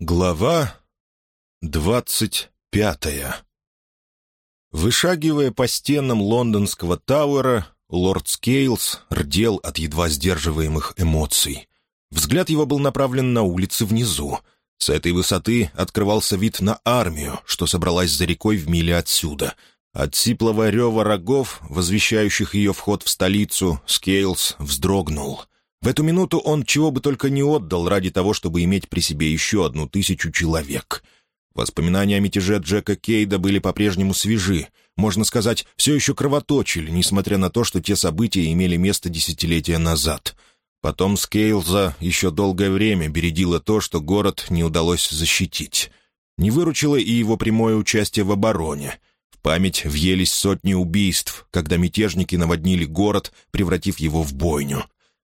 Глава двадцать пятая Вышагивая по стенам лондонского Тауэра, лорд Скейлс рдел от едва сдерживаемых эмоций. Взгляд его был направлен на улицы внизу. С этой высоты открывался вид на армию, что собралась за рекой в миле отсюда. От сиплого рева рогов, возвещающих ее вход в столицу, Скейлс вздрогнул — в эту минуту он чего бы только не отдал ради того, чтобы иметь при себе еще одну тысячу человек. Воспоминания о мятеже Джека Кейда были по-прежнему свежи, можно сказать, все еще кровоточили, несмотря на то, что те события имели место десятилетия назад. Потом Скейлза еще долгое время бередило то, что город не удалось защитить. Не выручило и его прямое участие в обороне. В память въелись сотни убийств, когда мятежники наводнили город, превратив его в бойню.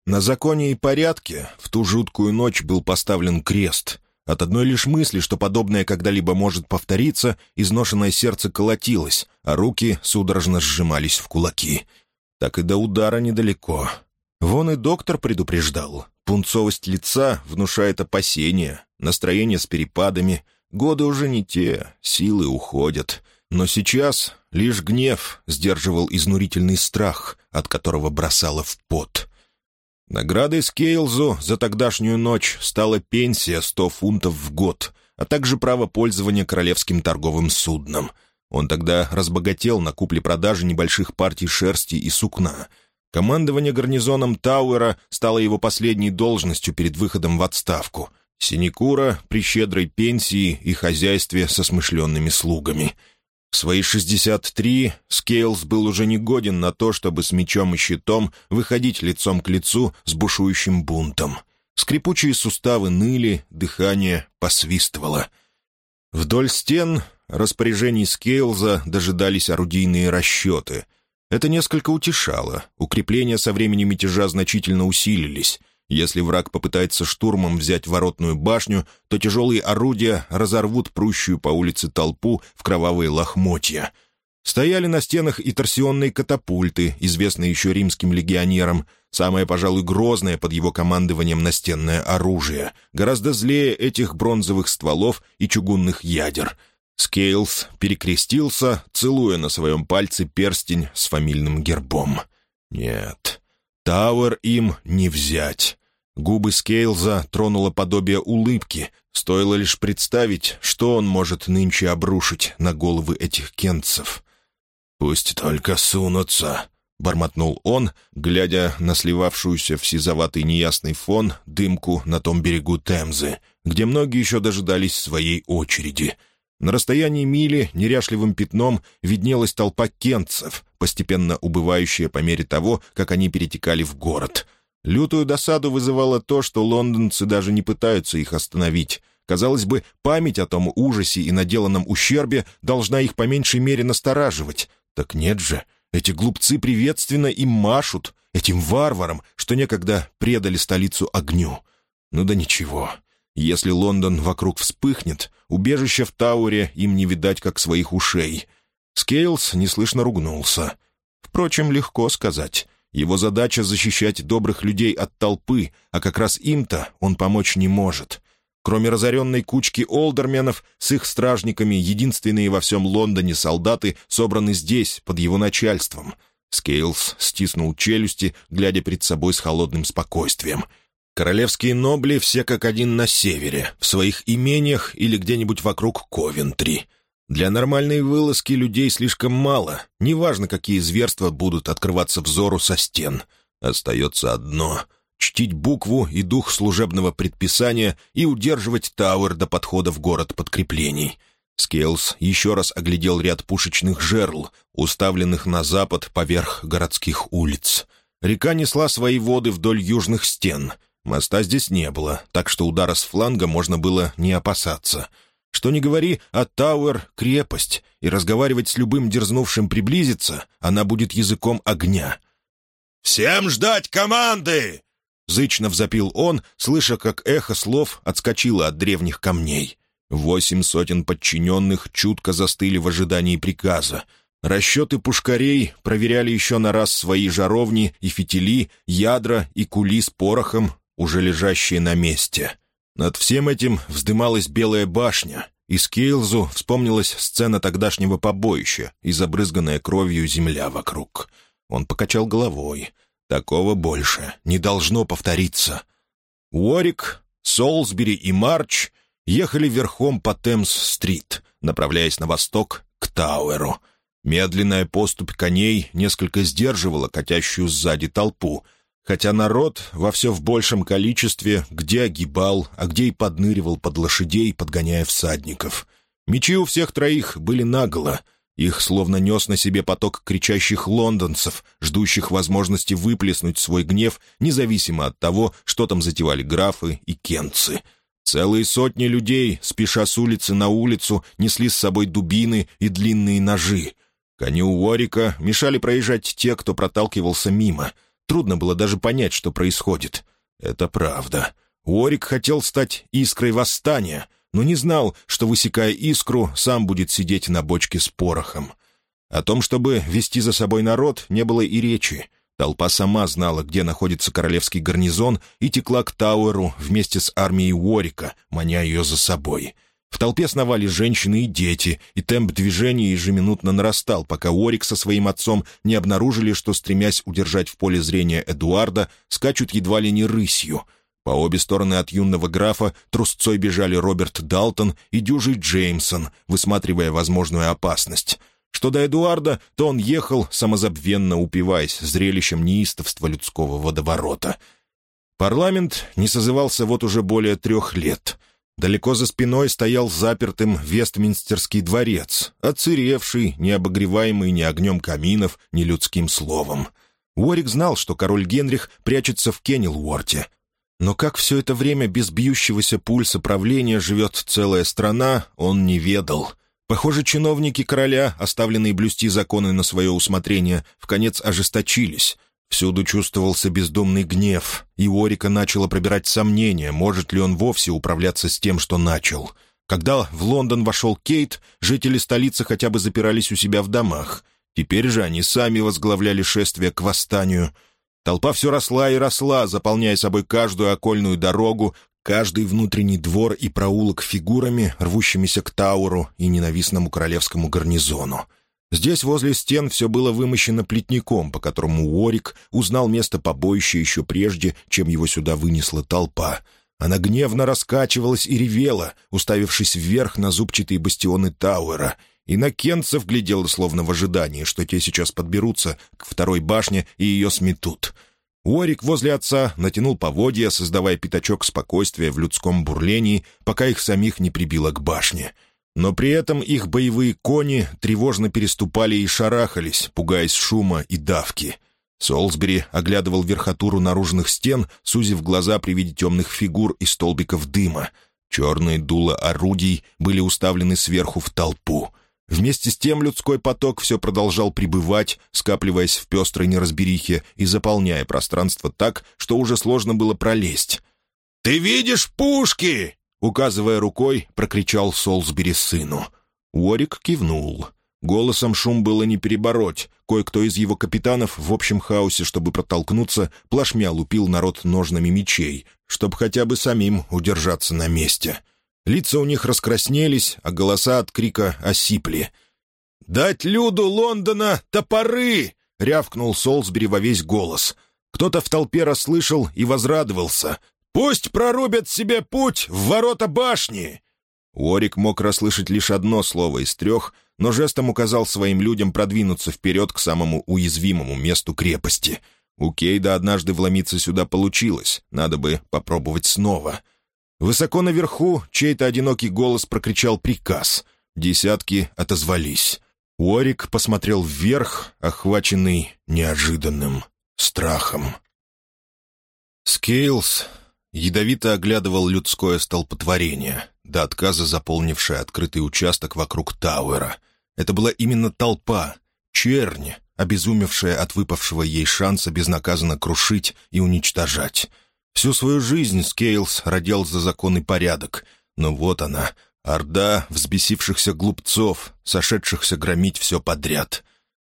На законе и порядке в ту жуткую ночь был поставлен крест. От одной лишь мысли, что подобное когда-либо может повториться, изношенное сердце колотилось, а руки судорожно сжимались в кулаки. Так и до удара недалеко. Вон и доктор предупреждал. Пунцовость лица внушает опасения, настроение с перепадами. Годы уже не те, силы уходят. Но сейчас лишь гнев сдерживал изнурительный страх, от которого бросало в пот. Наградой Скейлзу за тогдашнюю ночь стала пенсия 100 фунтов в год, а также право пользования королевским торговым судном. Он тогда разбогател на купле-продаже небольших партий шерсти и сукна. Командование гарнизоном Тауэра стало его последней должностью перед выходом в отставку. Синекура при щедрой пенсии и хозяйстве со смышленными слугами — в свои 63 Скейлс был уже не годен на то, чтобы с мечом и щитом выходить лицом к лицу с бушующим бунтом. Скрипучие суставы ныли, дыхание посвистывало. Вдоль стен распоряжений Скейлза дожидались орудийные расчеты. Это несколько утешало. Укрепления со времени мятежа значительно усилились. Если враг попытается штурмом взять воротную башню, то тяжелые орудия разорвут прущую по улице толпу в кровавые лохмотья. Стояли на стенах и торсионные катапульты, известные еще римским легионерам, самое, пожалуй, грозное под его командованием настенное оружие, гораздо злее этих бронзовых стволов и чугунных ядер. Скейлс перекрестился, целуя на своем пальце перстень с фамильным гербом. «Нет, Тауэр им не взять». Губы Скейлза тронуло подобие улыбки. Стоило лишь представить, что он может нынче обрушить на головы этих кентцев. «Пусть только сунутся», — бормотнул он, глядя на сливавшуюся в сизоватый неясный фон дымку на том берегу Темзы, где многие еще дожидались своей очереди. На расстоянии мили неряшливым пятном виднелась толпа кентцев, постепенно убывающая по мере того, как они перетекали в город — Лютую досаду вызывало то, что лондонцы даже не пытаются их остановить. Казалось бы, память о том ужасе и наделанном ущербе должна их по меньшей мере настораживать. Так нет же, эти глупцы приветственно им машут, этим варварам, что некогда предали столицу огню. Ну да ничего. Если Лондон вокруг вспыхнет, убежище в Тауэре им не видать, как своих ушей. Скейлс неслышно ругнулся. Впрочем, легко сказать. Его задача — защищать добрых людей от толпы, а как раз им-то он помочь не может. Кроме разоренной кучки олдерменов, с их стражниками единственные во всем Лондоне солдаты собраны здесь, под его начальством. Скейлс стиснул челюсти, глядя перед собой с холодным спокойствием. Королевские нобли все как один на севере, в своих имениях или где-нибудь вокруг Ковентри — для нормальной вылазки людей слишком мало. Неважно, какие зверства будут открываться взору со стен. Остается одно — чтить букву и дух служебного предписания и удерживать Тауэр до подхода в город подкреплений. Скелс еще раз оглядел ряд пушечных жерл, уставленных на запад поверх городских улиц. Река несла свои воды вдоль южных стен. Моста здесь не было, так что удара с фланга можно было не опасаться — что не говори, а Тауэр — крепость, и разговаривать с любым дерзнувшим приблизиться, она будет языком огня. «Всем ждать команды!» — зычно взопил он, слыша, как эхо слов отскочило от древних камней. Восемь сотен подчиненных чутко застыли в ожидании приказа. Расчеты пушкарей проверяли еще на раз свои жаровни и фитили, ядра и кули с порохом, уже лежащие на месте. Над всем этим вздымалась Белая башня, и Скейлзу вспомнилась сцена тогдашнего побоища и забрызганная кровью земля вокруг. Он покачал головой. Такого больше не должно повториться. Уорик, Солсбери и Марч ехали верхом по Темс-стрит, направляясь на восток к Тауэру. Медленная поступь коней несколько сдерживала катящую сзади толпу, хотя народ во все в большем количестве где огибал, а где и подныривал под лошадей, подгоняя всадников. Мечи у всех троих были наголо — их словно нес на себе поток кричащих лондонцев, ждущих возможности выплеснуть свой гнев, независимо от того, что там затевали графы и кенцы. Целые сотни людей, спеша с улицы на улицу, несли с собой дубины и длинные ножи. Коню Уорика мешали проезжать те, кто проталкивался мимо. Трудно было даже понять, что происходит. Это правда. Уорик хотел стать искрой восстания — но не знал, что, высекая искру, сам будет сидеть на бочке с порохом. О том, чтобы вести за собой народ, не было и речи. Толпа сама знала, где находится королевский гарнизон, и текла к Тауэру вместе с армией Уорика, маня ее за собой. В толпе сновали женщины и дети, и темп движения ежеминутно нарастал, пока Уорик со своим отцом не обнаружили, что, стремясь удержать в поле зрения Эдуарда, скачут едва ли не рысью — по обе стороны от юного графа трусцой бежали Роберт Далтон и дюжий Джеймсон, высматривая возможную опасность. Что до Эдуарда, то он ехал, самозабвенно упиваясь зрелищем неистовства людского водоворота. Парламент не созывался вот уже более трех лет. Далеко за спиной стоял запертым Вестминстерский дворец, оцеревший, не обогреваемый ни огнем каминов, ни людским словом. Уорик знал, что король Генрих прячется в Кеннелуорте, но как все это время без бьющегося пульса правления живет целая страна, он не ведал. Похоже, чиновники короля, оставленные блюсти законы на свое усмотрение, в конец ожесточились. Всюду чувствовался бездумный гнев, и Орика начало пробирать сомнения, может ли он вовсе управляться с тем, что начал. Когда в Лондон вошел Кейт, жители столицы хотя бы запирались у себя в домах. Теперь же они сами возглавляли шествие к восстанию — Толпа все росла и росла, заполняя собой каждую окольную дорогу, каждый внутренний двор и проулок фигурами, рвущимися к Тауру и ненавистному королевскому гарнизону. Здесь возле стен все было вымощено плетником, по которому Уорик узнал место побоища еще прежде, чем его сюда вынесла толпа. Она гневно раскачивалась и ревела, уставившись вверх на зубчатые бастионы Тауэра, и на Кенцев глядела словно в ожидании, что те сейчас подберутся к второй башне и ее сметут. Уорик возле отца натянул поводья, создавая пятачок спокойствия в людском бурлении, пока их самих не прибило к башне. Но при этом их боевые кони тревожно переступали и шарахались, пугаясь шума и давки. Солсбери оглядывал верхотуру наружных стен, сузив глаза при виде темных фигур и столбиков дыма. Черные дула орудий были уставлены сверху в толпу. Вместе с тем людской поток все продолжал пребывать, скапливаясь в пестрой неразберихе и заполняя пространство так, что уже сложно было пролезть. «Ты видишь пушки?» — указывая рукой, прокричал Солсбери сыну. Уорик кивнул. Голосом шум было не перебороть. Кое-кто из его капитанов в общем хаосе, чтобы протолкнуться, плашмя лупил народ ножными мечей, чтобы хотя бы самим удержаться на месте. Лица у них раскраснелись, а голоса от крика осипли. «Дать люду Лондона топоры!» — рявкнул Солсбери во весь голос. Кто-то в толпе расслышал и возрадовался. «Пусть прорубят себе путь в ворота башни!» Уорик мог расслышать лишь одно слово из трех, но жестом указал своим людям продвинуться вперед к самому уязвимому месту крепости. У Кейда однажды вломиться сюда получилось, надо бы попробовать снова — Высоко наверху чей-то одинокий голос прокричал приказ. Десятки отозвались. Уорик посмотрел вверх, охваченный неожиданным страхом. Скейлс ядовито оглядывал людское столпотворение, до отказа заполнившее открытый участок вокруг Тауэра. Это была именно толпа, черни, обезумевшая от выпавшего ей шанса безнаказанно крушить и уничтожать. Всю свою жизнь Скейлс радел за закон и порядок. Но вот она, орда взбесившихся глупцов, сошедшихся громить все подряд.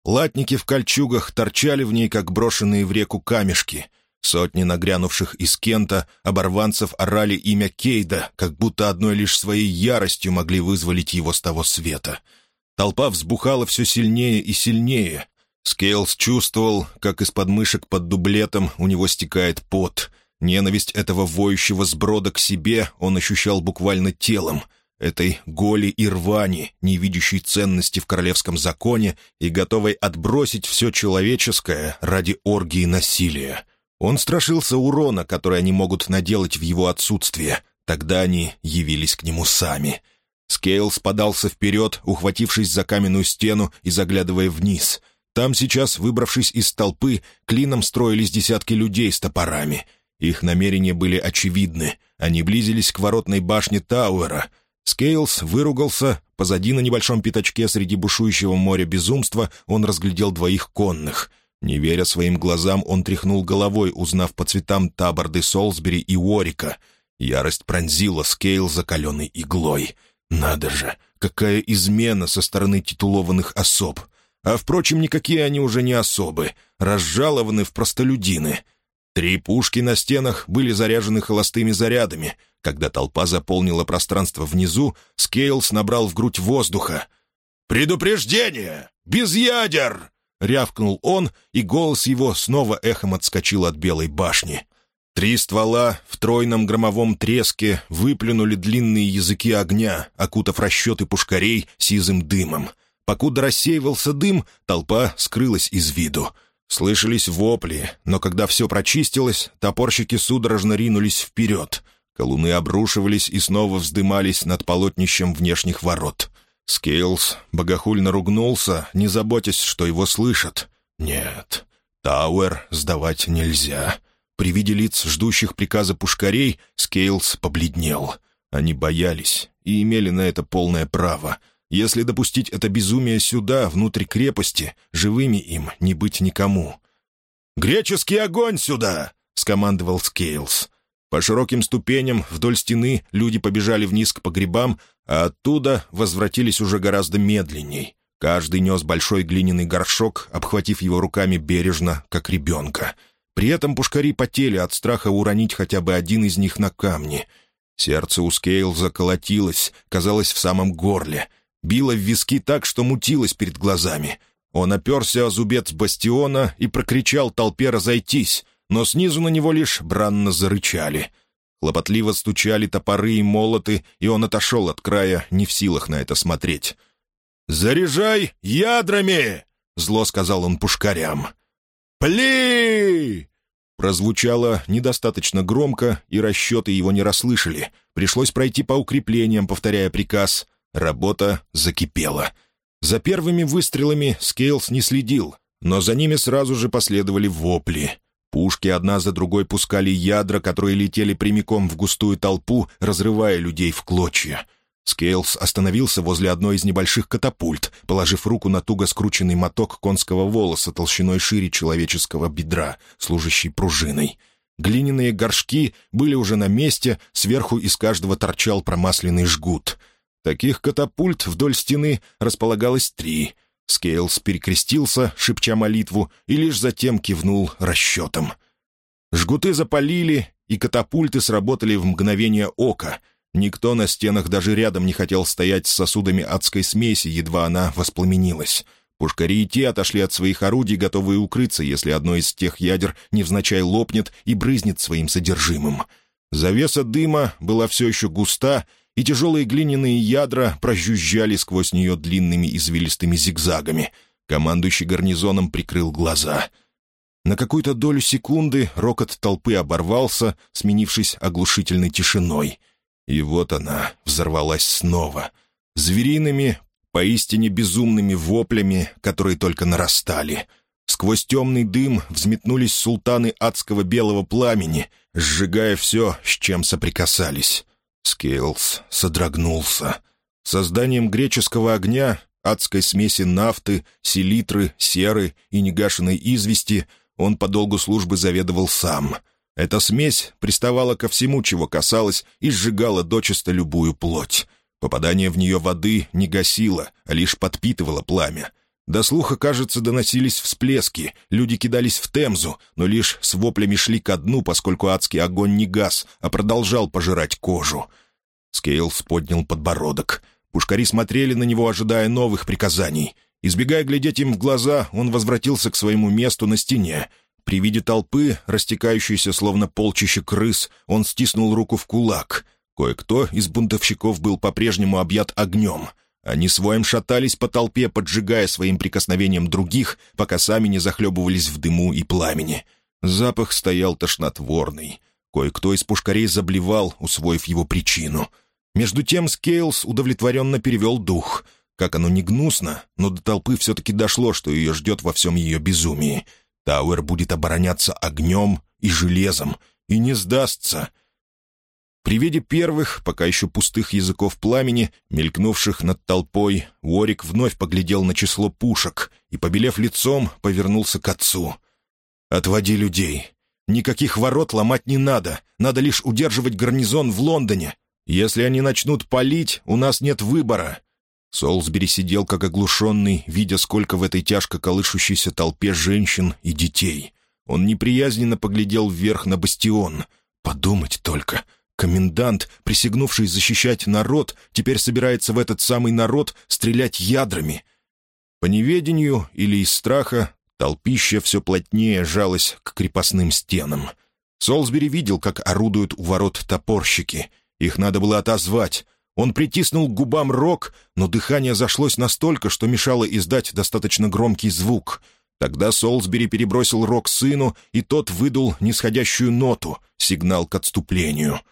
Латники в кольчугах торчали в ней, как брошенные в реку камешки. Сотни нагрянувших из Кента оборванцев орали имя Кейда, как будто одной лишь своей яростью могли вызволить его с того света. Толпа взбухала все сильнее и сильнее. Скейлс чувствовал, как из подмышек под дублетом у него стекает пот. Ненависть этого воющего сброда к себе он ощущал буквально телом — этой голи и рвани, не видящей ценности в королевском законе и готовой отбросить все человеческое ради оргии насилия. Он страшился урона, который они могут наделать в его отсутствие. Тогда они явились к нему сами. Скейлс подался вперед, ухватившись за каменную стену и заглядывая вниз. Там сейчас, выбравшись из толпы, клином строились десятки людей с топорами. Их намерения были очевидны. Они близились к воротной башне Тауэра. Скейлс выругался. Позади на небольшом пятачке среди бушующего моря безумства он разглядел двоих конных. Не веря своим глазам, он тряхнул головой, узнав по цветам таборды Солсбери и Уорика. Ярость пронзила Скейлса каленой иглой. «Надо же! Какая измена со стороны титулованных особ! А, впрочем, никакие они уже не особы, разжалованы в простолюдины. Три пушки на стенах были заряжены холостыми зарядами. Когда толпа заполнила пространство внизу, Скейлс набрал в грудь воздуха. «Предупреждение! Без ядер!» — рявкнул он, и голос его снова эхом отскочил от белой башни. Три ствола в тройном громовом треске выплюнули длинные языки огня, окутав расчеты пушкарей сизым дымом. Покуда рассеивался дым, толпа скрылась из виду. Слышались вопли, но когда все прочистилось, топорники судорожно ринулись вперед. Колуны обрушивались и снова вздымались над полотнищем внешних ворот. Скейлс богохульно ругнулся, не заботясь, что его слышат. «Нет, Тауэр сдавать нельзя». При виде лиц, ждущих приказа пушкарей, Скейлс побледнел. Они боялись и имели на это полное право. Если допустить это безумие сюда, внутрь крепости, живыми им не быть никому. «Греческий огонь сюда!» — скомандовал Скейлс. По широким ступеням вдоль стены люди побежали вниз к погребам, а оттуда возвратились уже гораздо медленней. Каждый нес большой глиняный горшок, обхватив его руками бережно, как ребенка. При этом пушкари потели от страха уронить хотя бы один из них на камни. Сердце у Скейлза колотилось, казалось, в самом горле. Било в виски так, что мутилось перед глазами. Он оперся о зубец бастиона и прокричал толпе разойтись, но снизу на него лишь бранно зарычали — Хлопотливо стучали топоры и молоты, и он отошел от края, не в силах на это смотреть. «Заряжай ядрами!» — зло сказал он пушкарям. «Пли!» Прозвучало недостаточно громко, и расчеты его не расслышали. Пришлось пройти по укреплениям, повторяя приказ. Работа закипела. За первыми выстрелами Скейлс не следил, но за ними сразу же последовали вопли — Пушки одна за другой пускали ядра, которые летели прямиком в густую толпу, разрывая людей в клочья. Скейлс остановился возле одной из небольших катапульт, положив руку на туго скрученный моток конского волоса толщиной шире человеческого бедра, служащий пружиной. Глиняные горшки были уже на месте, сверху из каждого торчал промасленный жгут. Таких катапульт вдоль стены располагалось три — Скейлс перекрестился, шепча молитву, и лишь затем кивнул расчетам. Жгуты запалили, и катапульты сработали в мгновение ока. Никто на стенах даже рядом не хотел стоять с сосудами адской смеси, едва она воспламенилась. Пушкари и те отошли от своих орудий, готовые укрыться, если одно из тех ядер невзначай лопнет и брызнет своим содержимым. Завеса дыма была все еще густа, и тяжелые глиняные ядра прожужжали сквозь нее длинными извилистыми зигзагами. Командующий гарнизоном прикрыл глаза. На какую-то долю секунды рокот толпы оборвался, сменившись оглушительной тишиной. И вот она взорвалась снова. Звериными, поистине безумными воплями, которые только нарастали. Сквозь темный дым взметнулись султаны адского белого пламени, сжигая все, с чем соприкасались. Скейлс содрогнулся. Созданием греческого огня, адской смеси нафты, селитры, серы и негашенной извести он по долгу службы заведовал сам. Эта смесь приставала ко всему, чего касалось, и сжигала дочисто любую плоть. Попадание в нее воды не гасило, а лишь подпитывало пламя. До слуха, кажется, доносились всплески, люди кидались в Темзу, но лишь с воплями шли ко дну, поскольку адский огонь не гас, а продолжал пожирать кожу. Скейлс поднял подбородок. Пушкари смотрели на него, ожидая новых приказаний. Избегая глядеть им в глаза, он возвратился к своему месту на стене. При виде толпы, растекающейся словно полчища крыс, он стиснул руку в кулак. Кое-кто из бунтовщиков был по-прежнему объят огнем — они с воем шатались по толпе, поджигая своим прикосновением других, пока сами не захлебывались в дыму и пламени. Запах стоял тошнотворный. Кое-кто из пушкарей заблевал, усвоив его причину. Между тем Скейлс удовлетворенно перевел дух. Как оно ни гнусно, но до толпы все-таки дошло, что ее ждет во всем ее безумии. Тауэр будет обороняться огнем и железом, и не сдастся. При виде первых, пока еще пустых языков пламени, мелькнувших над толпой, Уорик вновь поглядел на число пушек и, побелев лицом, повернулся к отцу. «Отводи людей. Никаких ворот ломать не надо. Надо лишь удерживать гарнизон в Лондоне. Если они начнут палить, у нас нет выбора». Солсбери сидел как оглушенный, видя, сколько в этой тяжко колышущейся толпе женщин и детей. Он неприязненно поглядел вверх на бастион. «Подумать только!» Комендант, присягнувший защищать народ, теперь собирается в этот самый народ стрелять ядрами. По неведению или из страха толпища все плотнее жалась к крепостным стенам. Солсбери видел, как орудуют у ворот топорщики. Их надо было отозвать. Он притиснул к губам рог, но дыхание зашлось настолько, что мешало издать достаточно громкий звук. Тогда Солсбери перебросил рог сыну, и тот выдул нисходящую ноту, сигнал к отступлению —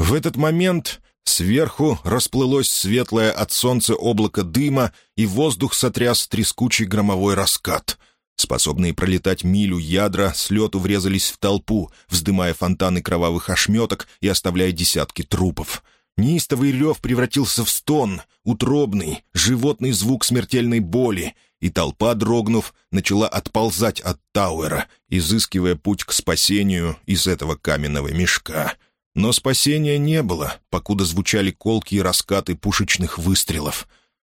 в этот момент сверху расплылось светлое от солнца облако дыма, и воздух сотряс трескучий громовой раскат. Способные пролетать милю ядра с лету врезались в толпу, вздымая фонтаны кровавых ошметок и оставляя десятки трупов. Неистовый рев превратился в стон, утробный, животный звук смертельной боли, и толпа, дрогнув, начала отползать от Тауэра, изыскивая путь к спасению из этого каменного мешка — но спасения не было, покуда звучали колки и раскаты пушечных выстрелов.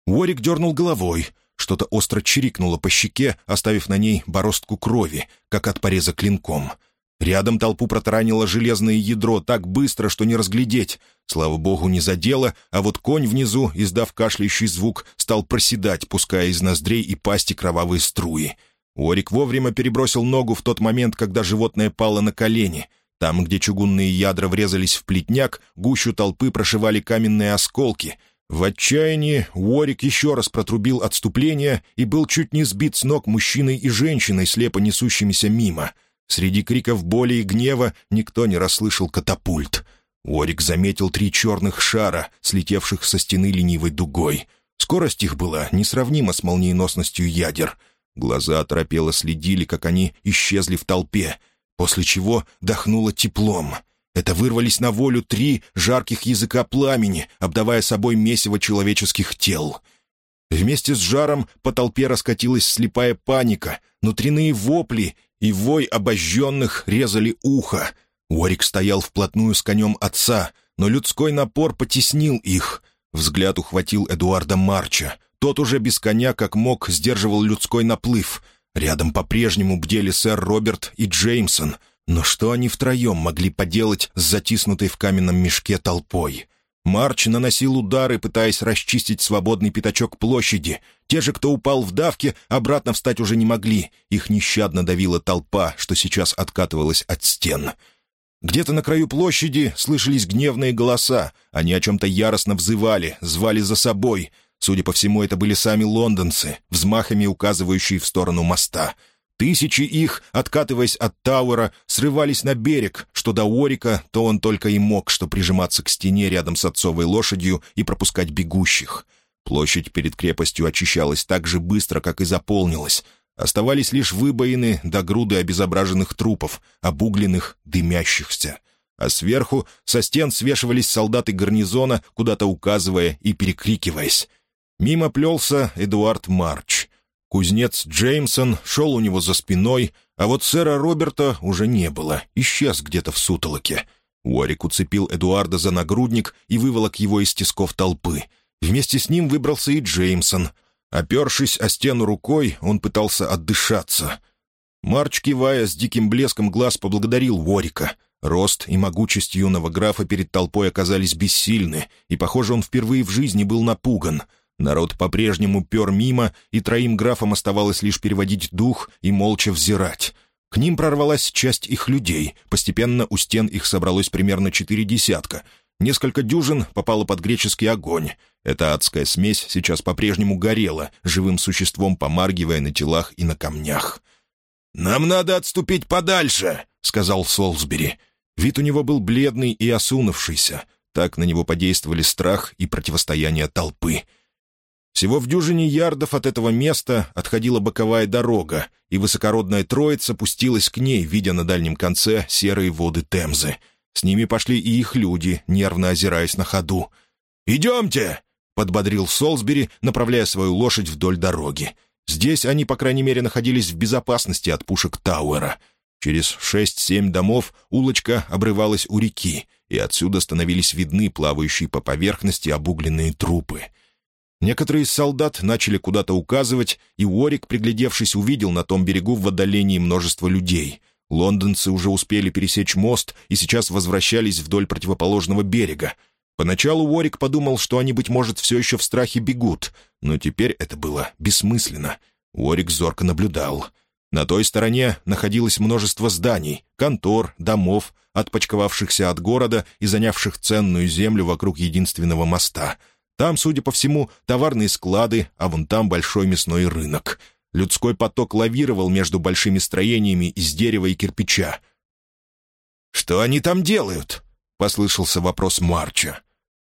Уорик дернул головой. Что-то остро чирикнуло по щеке, оставив на ней бороздку крови, как от пореза клинком. Рядом толпу протаранило железное ядро так быстро, что не разглядеть. Слава богу, не задело, а вот конь внизу, издав кашляющий звук, стал проседать, пуская из ноздрей и пасти кровавые струи. Уорик вовремя перебросил ногу в тот момент, когда животное пало на колени — там, где чугунные ядра врезались в плетняк, гущу толпы прошивали каменные осколки. В отчаянии Уорик еще раз протрубил отступление и был чуть не сбит с ног мужчиной и женщиной, слепо несущимися мимо. Среди криков боли и гнева никто не расслышал катапульт. Уорик заметил три черных шара, слетевших со стены ленивой дугой. Скорость их была несравнима с молниеносностью ядер. Глаза оторопело следили, как они исчезли в толпе — после чего дохнуло теплом. Это вырвались на волю три жарких языка пламени, обдавая собой месиво человеческих тел. Вместе с жаром по толпе раскатилась слепая паника, внутренние вопли и вой обожженных резали ухо. Уорик стоял вплотную с конем отца, но людской напор потеснил их. Взгляд ухватил Эдуарда Марча. Тот уже без коня, как мог, сдерживал людской наплыв. Рядом по-прежнему бдели сэр Роберт и Джеймсон. Но что они втроем могли поделать с затиснутой в каменном мешке толпой? Марч наносил удары, пытаясь расчистить свободный пятачок площади. Те же, кто упал в давке, обратно встать уже не могли. Их нещадно давила толпа, что сейчас откатывалась от стен. Где-то на краю площади слышались гневные голоса. Они о чем-то яростно взывали, звали за собой. Судя по всему, это были сами лондонцы, взмахами указывающие в сторону моста. Тысячи их, откатываясь от Тауэра, срывались на берег, что до Уорика, то он только и мог, что прижиматься к стене рядом с отцовой лошадью и пропускать бегущих. Площадь перед крепостью очищалась так же быстро, как и заполнилась. Оставались лишь выбоины до груды обезображенных трупов, обугленных, дымящихся. А сверху со стен свешивались солдаты гарнизона, куда-то указывая и перекрикиваясь. Мимо плелся Эдуард Марч. Кузнец Джеймсон шел у него за спиной, а вот сэра Роберта уже не было, исчез где-то в сутолоке. Уорик уцепил Эдуарда за нагрудник и выволок его из тисков толпы. Вместе с ним выбрался и Джеймсон. Опершись о стену рукой, он пытался отдышаться. Марч, кивая с диким блеском глаз, поблагодарил Ворика. Рост и могучесть юного графа перед толпой оказались бессильны, и, похоже, он впервые в жизни был напуган. Народ по-прежнему пер мимо, и троим графам оставалось лишь переводить дух и молча взирать. К ним прорвалась часть их людей. Постепенно у стен их собралось примерно четыре десятка. Несколько дюжин попало под греческий огонь. Эта адская смесь сейчас по-прежнему горела, живым существом помаргивая на телах и на камнях. «Нам надо отступить подальше», — сказал Солсбери. Вид у него был бледный и осунувшийся. Так на него подействовали страх и противостояние толпы. Всего в дюжине ярдов от этого места отходила боковая дорога, и высокородная троица пустилась к ней, видя на дальнем конце серые воды Темзы. С ними пошли и их люди, нервно озираясь на ходу. «Идемте!» — подбодрил Солсбери, направляя свою лошадь вдоль дороги. Здесь они, по крайней мере, находились в безопасности от пушек Тауэра — Через шесть-семь домов улочка обрывалась у реки, и отсюда становились видны плавающие по поверхности обугленные трупы. Некоторые из солдат начали куда-то указывать, и Уорик, приглядевшись, увидел на том берегу в отдалении множество людей. Лондонцы уже успели пересечь мост и сейчас возвращались вдоль противоположного берега. Поначалу Уорик подумал, что они, быть может, все еще в страхе бегут, но теперь это было бессмысленно. Уорик зорко наблюдал — на той стороне находилось множество зданий, контор, домов, отпочковавшихся от города и занявших ценную землю вокруг единственного моста. Там, судя по всему, товарные склады, а вон там большой мясной рынок. Людской поток лавировал между большими строениями из дерева и кирпича. «Что они там делают?» — послышался вопрос Марча.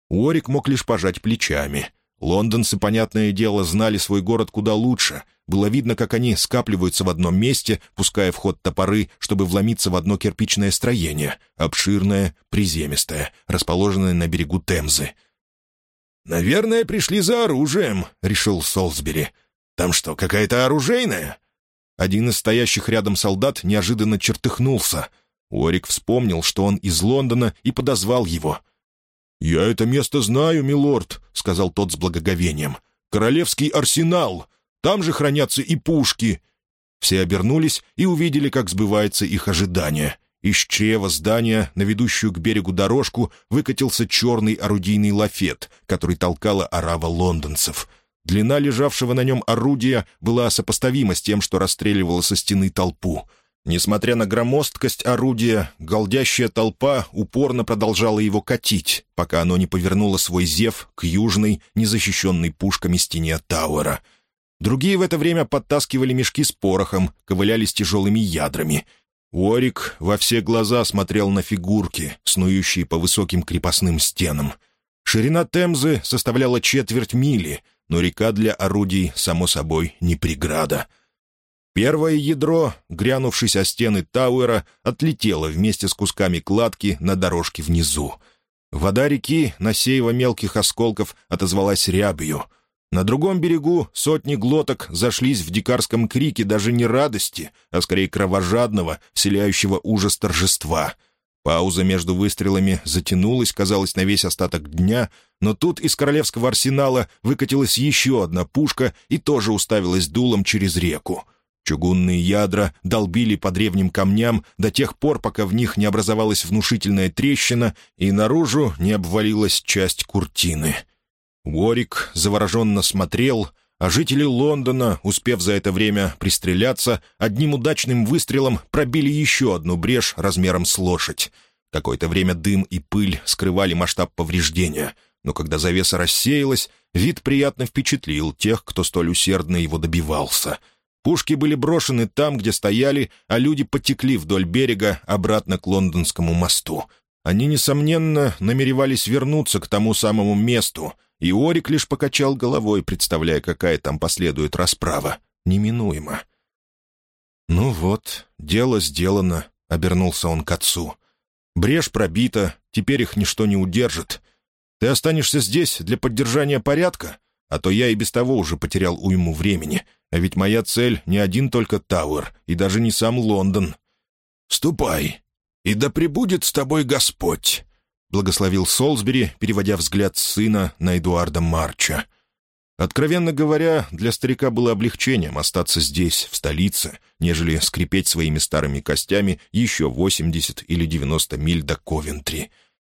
Уорик мог лишь пожать плечами. Лондонцы, понятное дело, знали свой город куда лучше. Было видно, как они скапливаются в одном месте, пуская в ход топоры, чтобы вломиться в одно кирпичное строение, обширное, приземистое, расположенное на берегу Темзы. «Наверное, пришли за оружием», — решил Солсбери. «Там что, какая-то оружейная?» Один из стоящих рядом солдат неожиданно чертыхнулся. Орик вспомнил, что он из Лондона, и подозвал его. «Я это место знаю, милорд», — сказал тот с благоговением. «Королевский арсенал. Там же хранятся и пушки». Все обернулись и увидели, как сбывается их ожидание. Из чрева здания на ведущую к берегу дорожку выкатился черный орудийный лафет, который толкала орава лондонцев. Длина лежавшего на нем орудия была сопоставима с тем, что расстреливало со стены толпу. Несмотря на громоздкость орудия, голдящая толпа упорно продолжала его катить, пока оно не повернуло свой зев к южной, незащищенной пушками стене Тауэра. Другие в это время подтаскивали мешки с порохом, ковыляли с тяжелыми ядрами. Уорик во все глаза смотрел на фигурки, снующие по высоким крепостным стенам. Ширина Темзы составляла четверть мили, но река для орудий, само собой, не преграда — Первое ядро, грянувшись о стены Тауэра, отлетело вместе с кусками кладки на дорожке внизу. Вода реки, насеява мелких осколков, отозвалась рябью. На другом берегу сотни глоток зашлись в дикарском крике даже не радости, а скорее кровожадного, вселяющего ужас торжества. Пауза между выстрелами затянулась, казалось, на весь остаток дня, но тут из королевского арсенала выкатилась еще одна пушка и тоже уставилась дулом через реку — Чугунные ядра долбили по древним камням до тех пор, пока в них не образовалась внушительная трещина и наружу не обвалилась часть куртины. Уорик завороженно смотрел, а жители Лондона, успев за это время пристреляться, одним удачным выстрелом пробили еще одну брешь размером с лошадь. Какое-то время дым и пыль скрывали масштаб повреждения, но когда завеса рассеялась, вид приятно впечатлил тех, кто столь усердно его добивался — Пушки были брошены там, где стояли, а люди потекли вдоль берега обратно к лондонскому мосту. Они, несомненно, намеревались вернуться к тому самому месту, и Орик лишь покачал головой, представляя, какая там последует расправа. Неминуемо. «Ну вот, дело сделано», — обернулся он к отцу. «Брешь пробита, теперь их ничто не удержит. Ты останешься здесь для поддержания порядка, а то я и без того уже потерял уйму времени. А ведь моя цель не один только Тауэр, и даже не сам Лондон. «Ступай, и да пребудет с тобой Господь», — благословил Солсбери, переводя взгляд сына на Эдуарда Марча. Откровенно говоря, для старика было облегчением остаться здесь, в столице, нежели скрипеть своими старыми костями еще 80 или 90 миль до Ковентри.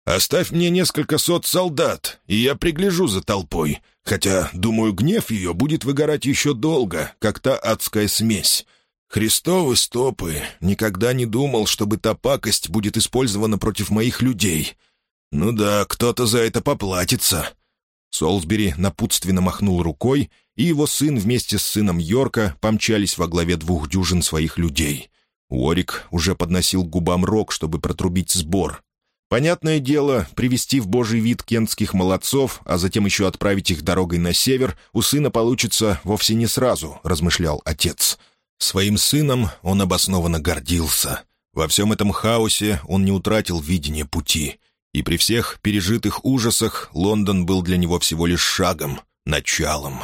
«Оставь мне несколько сот солдат, и я пригляжу за толпой, хотя, думаю, гнев ее будет выгорать еще долго, как та адская смесь. Христовы стопы, никогда не думал, чтобы та пакость будет использована против моих людей. Ну да, кто-то за это поплатится». Солсбери напутственно махнул рукой, и его сын вместе с сыном Йорка помчались во главе двух дюжин своих людей. Уорик уже подносил к губам рог, чтобы протрубить сбор. Понятное дело, привести в божий вид кентских молодцов, а затем еще отправить их дорогой на север, у сына получится вовсе не сразу, размышлял отец. Своим сыном он обоснованно гордился. Во всем этом хаосе он не утратил видение пути — и при всех пережитых ужасах Лондон был для него всего лишь шагом, началом.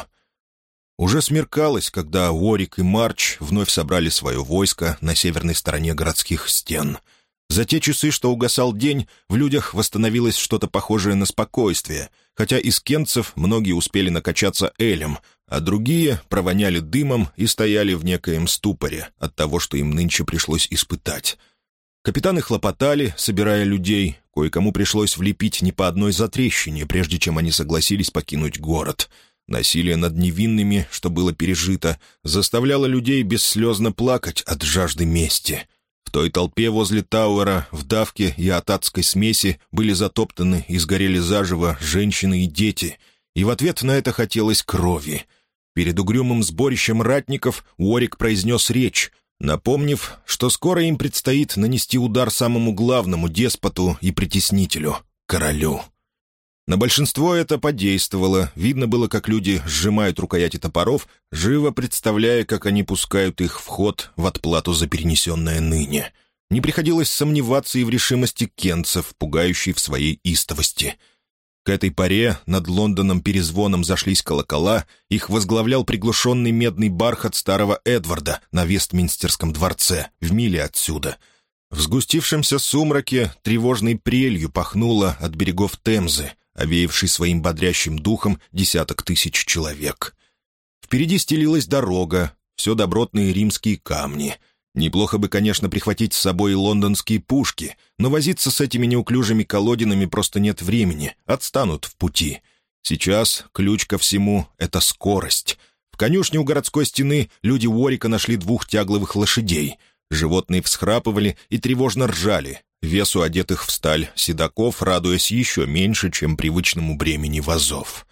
Уже смеркалось, когда Уорик и Марч вновь собрали свое войско на северной стороне городских стен. За те часы, что угасал день, в людях восстановилось что-то похожее на спокойствие, хотя из кентцев многие успели накачаться элем, а другие провоняли дымом и стояли в некоем ступоре от того, что им нынче пришлось испытать. Капитаны хлопотали, собирая людей, кое-кому пришлось влепить не по одной затрещине, прежде чем они согласились покинуть город. Насилие над невинными, что было пережито, заставляло людей бесслезно плакать от жажды мести. В той толпе возле Тауэра, в давке и от адской смеси были затоптаны и сгорели заживо женщины и дети, и в ответ на это хотелось крови. Перед угрюмым сборищем ратников Уорик произнес речь, напомнив, что скоро им предстоит нанести удар самому главному деспоту и притеснителю — королю. На большинство это подействовало, видно было, как люди сжимают рукояти топоров, живо представляя, как они пускают их в ход в отплату за перенесенное ныне. Не приходилось сомневаться и в решимости кенцев, пугающей в своей истовости — к этой поре над Лондоном перезвоном зашлись колокола, их возглавлял приглушенный медный бархат старого Эдварда на Вестминстерском дворце, в миле отсюда. В сгустившемся сумраке тревожной прелью пахнуло от берегов Темзы, овеявший своим бодрящим духом десяток тысяч человек. Впереди стелилась дорога, все добротные римские камни — Неплохо бы, конечно, прихватить с собой лондонские пушки, но возиться с этими неуклюжими колодинами просто нет времени, отстанут в пути. Сейчас ключ ко всему — это скорость. В конюшне у городской стены люди Уорика нашли двух тягловых лошадей. Животные всхрапывали и тревожно ржали, весу одетых в сталь седаков, радуясь еще меньше, чем привычному бремени вазов.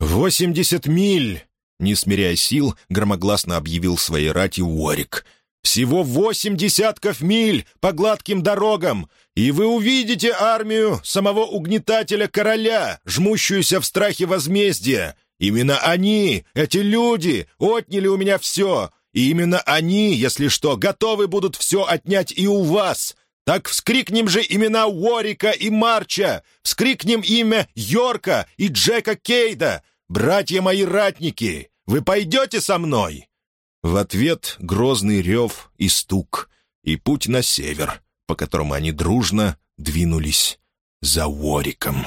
«Восемьдесят миль!» Не смиряя сил, громогласно объявил своей рати Уорик — всего восемь десятков миль по гладким дорогам, и вы увидите армию самого угнетателя короля, жмущуюся в страхе возмездия. Именно они, эти люди, отняли у меня все, и именно они, если что, готовы будут все отнять и у вас. Так вскрикнем же имена Уорика и Марча, вскрикнем имя Йорка и Джека Кейда, братья мои ратники. Вы пойдете со мной?» В ответ грозный рев и стук, и путь на север, по которому они дружно двинулись за Уориком.